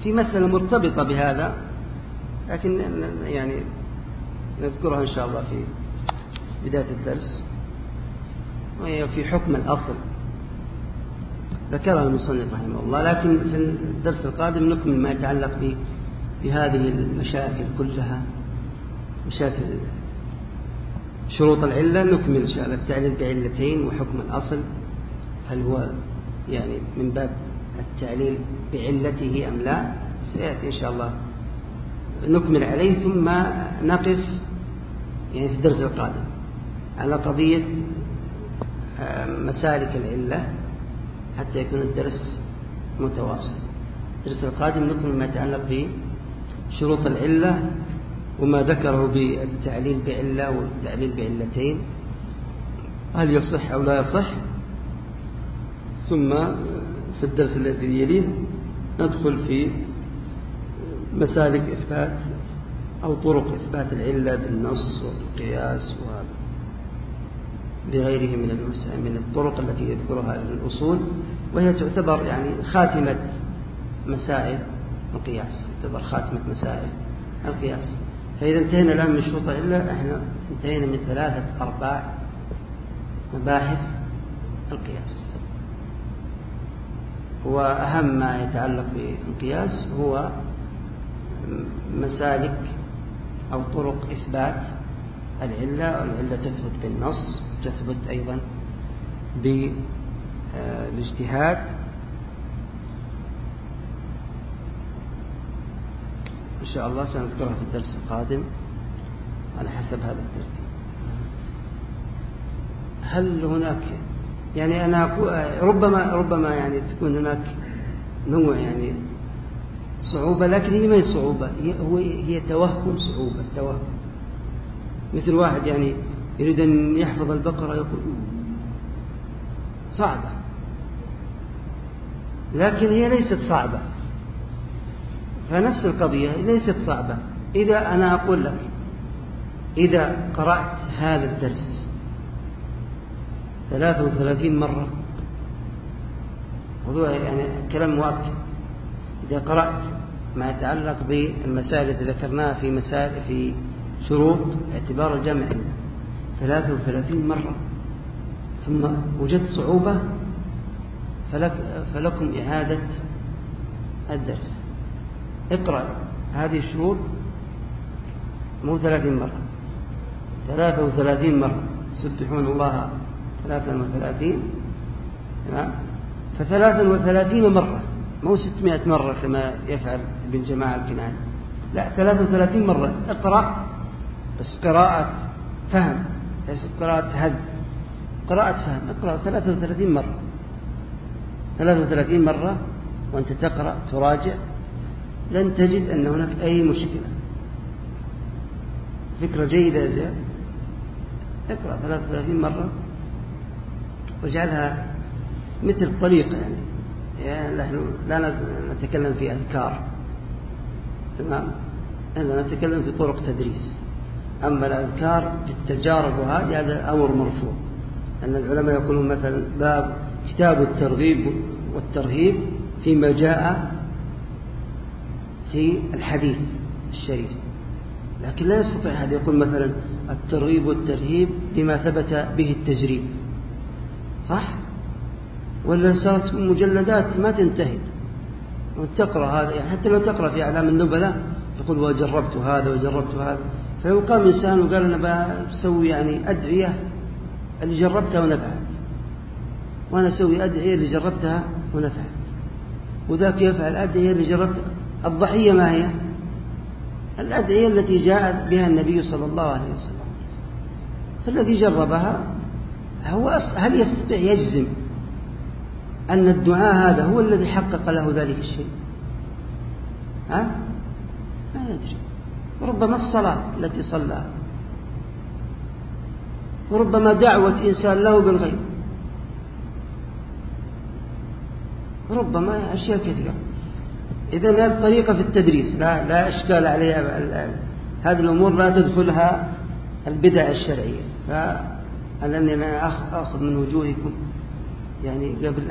في مسألة مرتبطة بهذا لكن يعني نذكرها إن شاء الله في بداية الدرس وهي في حكم الأصل. ذكرها المصنف رحمه الله لكن في الدرس القادم نكمل ما يتعلق بهذه المشاكل كلها مشاكل شروط العلة نكمل إن شاء الله التعليل بعلتين وحكم الأصل هل هو يعني من باب التعليل بعلته أم لا؟ سيأتي إن شاء الله. نكمل عليه ثم نقف يعني في الدرس القادم على قضية آه، مسالك العلة. حتى يكون الدرس متواصل. الدرس القادم نكمل ما يتعلق بشروط العلة وما ذكره بالتعليل بعلة والتعليل بعلتين. هل يصح أو لا يصح؟ ثم في الدرس الذي يليه ندخل في مسالك إثبات أو طرق إثبات العلة بالنص والقياس لغيره من من الطرق التي يذكرها الأصول وهي تعتبر يعني خاتمة مسائل القياس تعتبر خاتمة مسائل القياس. فإذا انتهينا الآن من شروط العلة إحنا انتهينا من ثلاثة أرباع مباحث القياس. وأهم ما يتعلق بالقياس هو مسالك أو طرق إثبات العلة العلة تثبت بالنص تثبت أيضا بالاجتهاد إن شاء الله سنذكرها في الدرس القادم على حسب هذا الترتيب. هل هناك يعني أنا ربما ربما يعني تكون هناك نوع يعني صعوبة لكن هي ما هي صعوبة هي, هي توهم صعوبة توهم. مثل واحد يعني يريد أن يحفظ البقرة يقول صعبة. لكن هي ليست صعبة. فنفس القضية ليست صعبة. إذا أنا أقول لك إذا قرأت هذا الدرس ثلاثة وثلاثين مرة موضوع يعني كلام مؤكد إذا قرأت ما يتعلق بالمسائل التي ذكرناها في مسائل في شروط اعتبار الجمع ثلاثة وثلاثين مرة. ثم وجدت صعوبة فلك فلكم إعادة الدرس. اقرأ هذه الشروط مو ثلاثين مرة. ثلاثة وثلاثين مرة. سبحون الله ثلاثة وثلاثين. تمام؟ فثلاثة وثلاثين مرة. مو ستمائة مرة كما يفعل ابن جماعة الكناني لا 33 مرة. اقرأ بس قراءة فهم ليست قراءة هد قراءة فهم اقرأ 33 مرة. 33 مرة وأنت تقرأ تراجع لن تجد أن هناك أي مشكلة. فكرة جيدة يا زياد. اقرأ 33 مرة واجعلها مثل طريقة يعني. يعني نحن لا نتكلم في أذكار تمام؟ إننا نتكلم في طرق تدريس. أما الأذكار في التجارب وهذه هذا أمر مرفوع. أن العلماء يقولون مثلا باب كتاب الترغيب والترهيب فيما جاء في الحديث الشريف. لكن لا يستطيع أحد يقول مثلا الترغيب والترهيب بما ثبت به التجريب. صح؟ ولا صارت مجلدات ما تنتهي. وتقرأ هذا يعني حتى لو تقرأ في أعلام النبلاء يقول وجربت هذا وجربت هذا. فلو قام إنسان وقال أنا بسوي يعني أدعية اللي جربتها ونفعت. وأنا أسوي أدعية اللي جربتها ونفعت. وذاك يفعل أدعية اللي جربتها الضحية ما هي؟ الأدعية التي جاء بها النبي صلى الله عليه وسلم. فالذي جربها هو هل يستطيع يجزم أن الدعاء هذا هو الذي حقق له ذلك الشيء؟ ها؟ ما يدري وربما الصلاة التي صلى. وربما دعوة إنسان له بالغيب. ربما أشياء كثيرة. إذا الطريقة في التدريس لا, لا إشكال عليها هذه الأمور لا تدخلها البدع الشرعية. فأنني أنا أخذ من وجوهكم. يعني قبل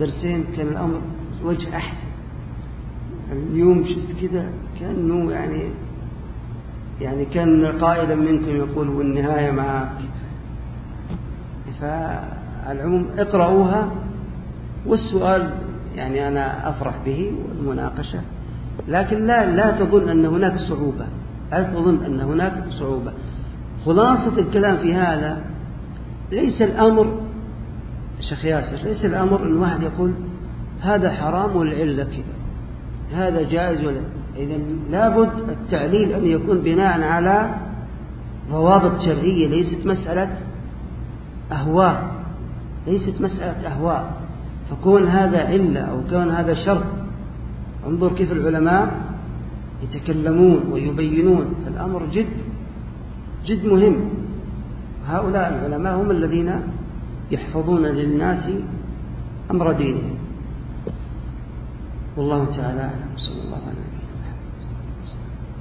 درسين كان الأمر وجه أحسن. اليوم شفت كذا كأنه يعني يعني كان قائلا منكم يقول والنهاية معك فالعموم اقرأوها والسؤال يعني أنا أفرح به والمناقشة لكن لا لا تظن أن هناك صعوبة لا تظن أن هناك صعوبة خلاصة الكلام في هذا ليس الأمر شيخ ياسر ليس الأمر أن واحد يقول هذا حرام والعلة كذا هذا جائز ولا إذا لابد التعليل أن يكون بناء على ضوابط شرعية ليست مسألة أهواء ليست مسألة أهواء. فكون هذا علة أو كون هذا شرط انظر كيف العلماء يتكلمون ويبينون. فالأمر جد جد مهم. هؤلاء العلماء هم الذين يحفظون للناس أمر دينهم. والله تعالى أعلم.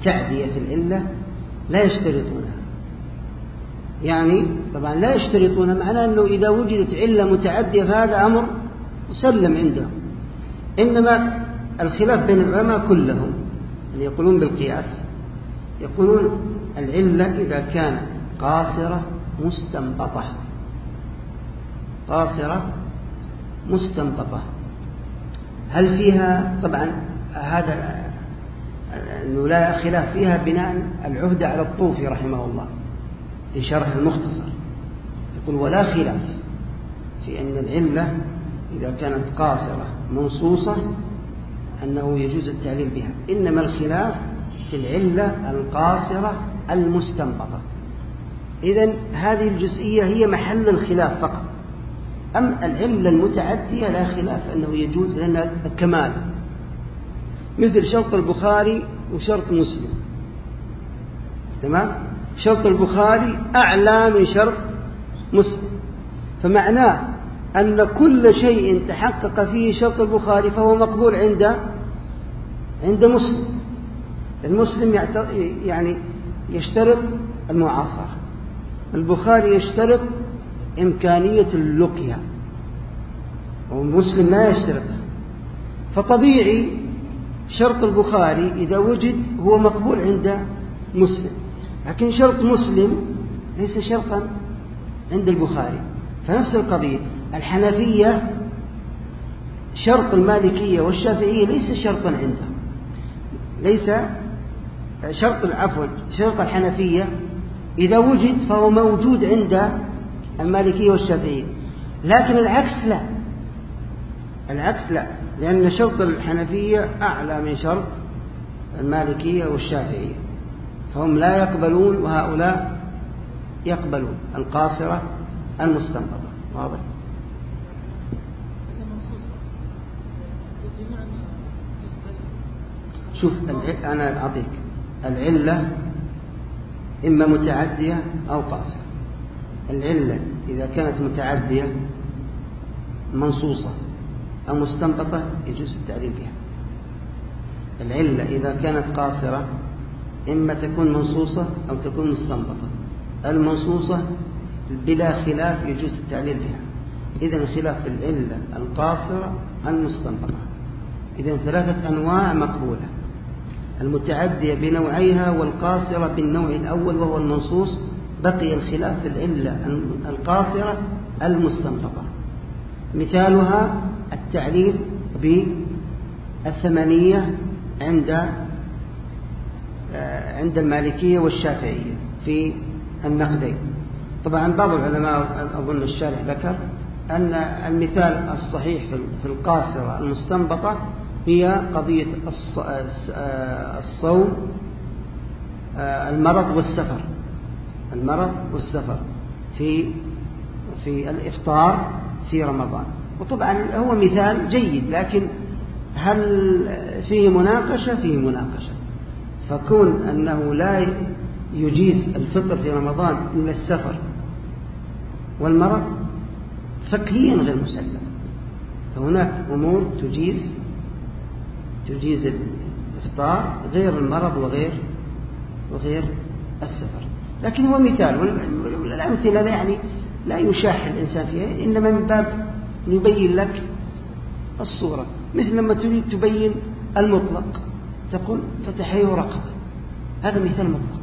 التعدية في العلة لا يشترطونها. يعني طبعا لا يشترطونها معناه أنه إذا وجدت علة متعدية فهذا أمر مسلم عندهم. إنما الخلاف بين العلماء كلهم اللي يقولون بالقياس يقولون العلة إذا كانت قاصرة مستنبطة. قاصرة مستنبطة. هل فيها طبعا هذا أنه لا خلاف فيها بناء العهد على الطوفي رحمه الله في شرح المختصر. يقول ولا خلاف في أن العلة إذا كانت قاصرة منصوصة أنه يجوز التعليل بها. إنما الخلاف في العلة القاصرة المستنبطة. إذا هذه الجزئية هي محل الخلاف فقط. أم العلة المتعدية لا خلاف أنه يجوز لأنها كمال مثل شرط البخاري وشرط مسلم. تمام؟ شرط البخاري أعلى من شرط مسلم. فمعناه أن كل شيء تحقق فيه شرط البخاري فهو مقبول عند عند مسلم. المسلم يعني يشترط المعاصرة. البخاري يشترط إمكانية اللقيا ومسلم لا يشترط فطبيعي شرط البخاري إذا وجد هو مقبول عند مسلم لكن شرط مسلم ليس شرطا عند البخاري. فنفس القضية الحنفية شرط المالكية والشافعية ليس شرطا عندهم ليس شرط العفو شرط الحنفية إذا وجد فهو موجود عند المالكية والشافعية. لكن العكس لا. العكس لا لأن شرط الحنفية أعلى من شرط المالكية والشافعية. فهم لا يقبلون وهؤلاء يقبلون القاصرة المستنبطة. واضح؟ شوف أنا أعطيك. العلة إما متعدية أو قاصرة. العلة إذا كانت متعدية منصوصة. أو مستنبطة يجوز التعليل بها العلة إذا كانت قاصرة إما تكون منصوصة أو تكون مستنبطة المنصوصة بلا خلاف يجوز التعليل بها إذا الخلاف في العلة القاصرة المستنبطة إذا ثلاثة أنواع مقبولة. المتعدية بنوعيها والقاصرة بالنوع الأول وهو المنصوص بقي الخلاف العلة القاصرة المستنبطة مثالها التعليل بالثمانية عند آه، عند المالكية والشافعية في النقدين. طبعا بعض العلماء أظن الشارح ذكر أن المثال الصحيح في القاصرة المستنبطة هي قضية الصوم آه، المرض والسفر. المرض والسفر في في الإفطار في رمضان. وطبعا هو مثال جيد لكن هل فيه مناقشة؟ فيه مناقشة. فكون أنه لا يجيز الفطر في رمضان من السفر والمرض فقهيا غير مسلم. فهناك أمور تجيز تجيز الإفطار غير المرض وغير وغير السفر. لكن هو مثال والأمثلة لا يعني لا يشاح الإنسان فيها إنما من باب يبين لك الصورة مثل لما تريد تبين المطلق تقول فتحي رقبة هذا مثال مطلق.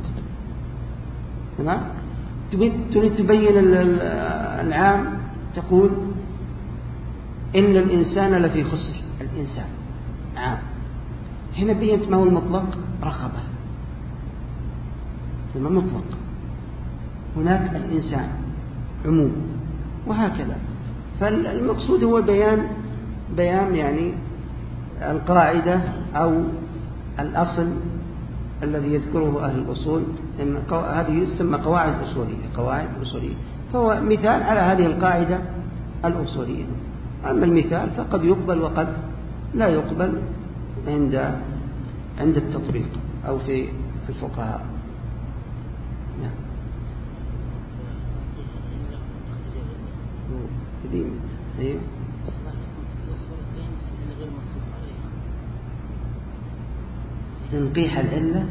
تمام؟ تريد تبين العام تقول إن الإنسان لفي خسر. الإنسان عام. هنا بينت ما هو المطلق؟ رقبة. ثم مطلق. هناك الإنسان عموم. وهكذا. فالمقصود هو بيان بيان يعني القاعدة أو الأصل الذي يذكره أهل الأصول. إن هذه تسمى قواعد أصولية قواعد أصولية. فهو مثال على هذه القاعدة الأصولية. أما المثال فقد يقبل وقد لا يقبل عند عند التطبيق أو في الفقهاء. نعم. قديم أيوه تنقيح العلة.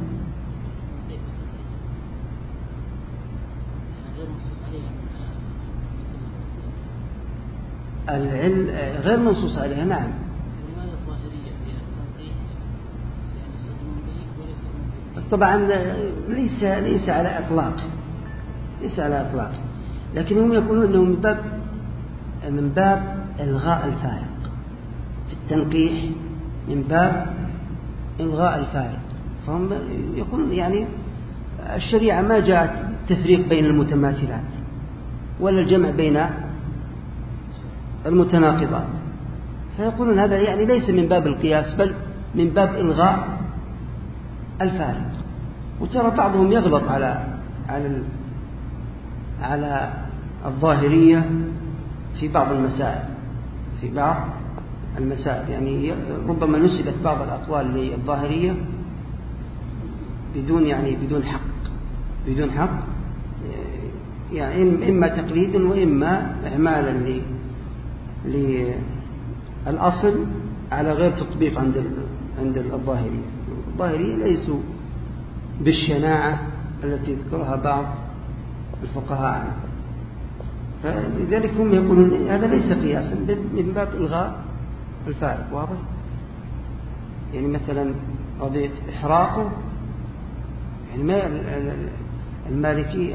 العل غير منصوص عليها نعم. طبعا ليس ليس على إطلاق. ليس على إطلاق. لكن هم يقولون إنه من باب من باب إلغاء الفارق. في التنقيح من باب إلغاء الفارق. فهم يقولون يعني الشريعة ما جاءت التفريق بين المتماثلات ولا الجمع بين المتناقضات. فيقولون هذا يعني ليس من باب القياس بل من باب إلغاء الفارق. وترى بعضهم يغلط على على على الظاهرية في بعض المسائل في بعض المسائل يعني ربما نسبت بعض الأقوال للظاهرية بدون يعني بدون حق بدون حق يعني إما تقليدا وإما إعمالا للأصل على غير تطبيق عند عند الظاهرية. الظاهرية ليسوا بالشناعة التي يذكرها بعض الفقهاء فلذلك هم يقولون هذا ليس قياسا من باب إلغاء الفارق واضح؟ يعني مثلا قضية إحراقه يعني ما المالكي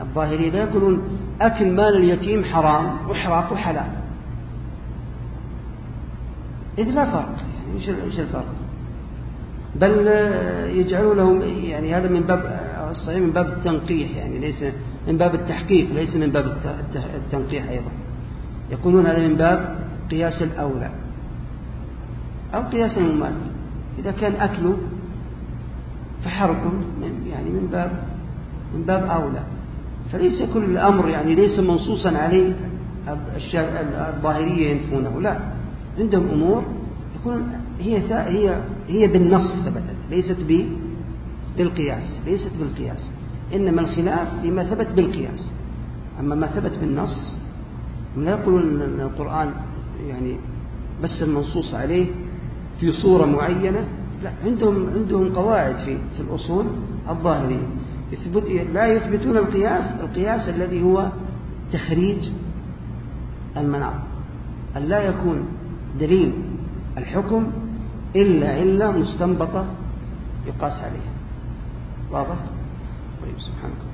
الظاهري لا يقولون أكل مال اليتيم حرام وإحراقه حلال. إذ لا فرق يعني إيش الفرق؟ بل يجعلون لهم يعني هذا من باب الصحيح من باب التنقيح يعني ليس من باب التحقيق ليس من باب التنقيح أيضا. يقولون هذا من باب قياس الأولى أو قياس المماثل إذا كان أكله فحرق يعني من باب من باب أولى. فليس كل الأمر يعني ليس منصوصا عليه الظاهرية ينفونه لا. عندهم أمور يكون هي هي هي بالنص ثبتت ليست بالقياس ليست بالقياس. إنما الخلاف لما ثبت بالقياس. أما ما ثبت بالنص لا يقولون أن القرآن يعني بس المنصوص عليه في صورة معينة لا عندهم عندهم قواعد في في الأصول الظاهرية. يثبت لا يثبتون القياس القياس الذي هو تخريج المناط. أن لا يكون دليل الحكم إلا علة مستنبطة يقاس عليها. واضح؟ طيب سبحانك